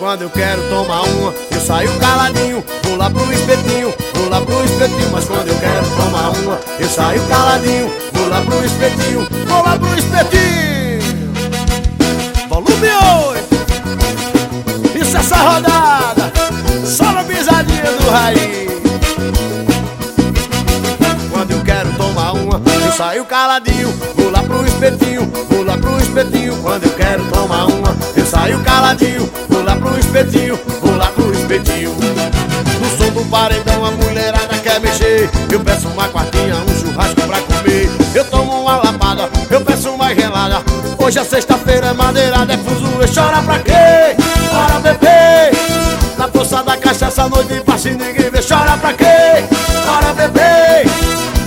Quando eu quero tomar uma, eu saio caladinho Vou lá pro espetinho, vou lá pro espetinho. Mas quando eu quero tomar uma, eu saio caladinho Vou lá pro espetinho, vou lá pro espetinho. Volume 8 Isso é essa rodada. Só na pisadinha do raiz Quando eu quero tomar uma, eu saio caladinho Vou lá pro espetinho, vou lá pro espetinho. Quando eu quero tomar uma, espetinho, vou lá pro espetinho. No som do paredão a mulherada quer mexer. Eu peço uma quartinha, um churrasco pra comer. Eu tomo uma lapada, eu peço uma gelada. Hoje é sexta-feira, é madeirada, é fuzuê. Chora pra quê? Para beber. Na força da cachaça noite passa e ninguém vê. Chora pra quê? Para beber.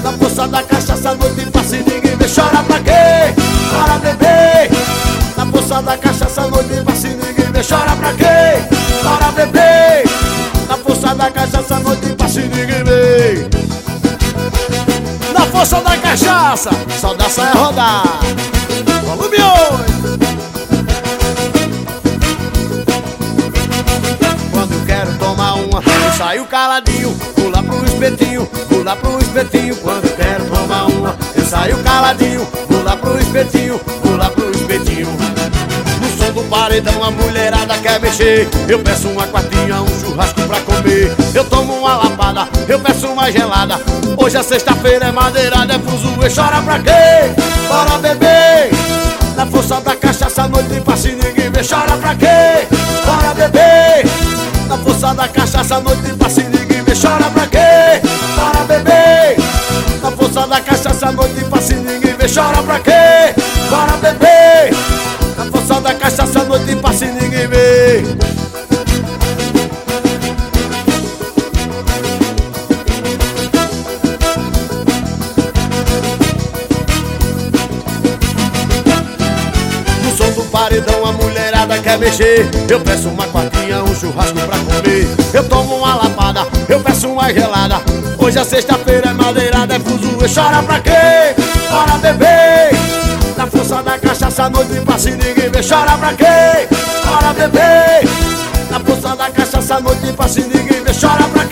Na força da cachaça noite passa e ninguém vê. Chora pra quê? Para beber. Na força da cachaça noite passa e ninguém vê Chora pra quê? Para beber. Na força da cachaça noite passa e ninguém vê. Na força da cachaça Só dá saia rodar Volume 8 Quando eu quero tomar uma, eu saio caladinho. Lá pro espetinho, lá pro espetinho. Quando eu quero tomar uma, eu saio caladinho paredão a mulherada quer mexer. Eu peço uma quartinha, um churrasco pra comer. Eu tomo uma lapada, eu peço uma gelada. Hoje é sexta-feira, é madeirada, é fuzuê Chora pra quê? Bora beber. Na força da cachaça a noite passa e ninguém vê. Chora pra quê? Bora beber. Na força da cachaça a noite passa e ninguém vê. Chora pra quê? Bora beber. Na força da cachaça a noite passa e ninguém vê. Chora pra quê? Bora beber da cachaça a noite e ninguém vê. No som do paredão a mulherada quer mexer. Eu peço uma quartinha, um churrasco pra comer. Eu tomo uma lapada, eu peço uma gelada. Hoje é sexta-feira, é madeirada, é fuzuê. Chora pra quê? Da cachaça a noite passa e ninguém vê Chora pra quê? Bora beber Na força da cachaça noite passa e ninguém vê Chora pra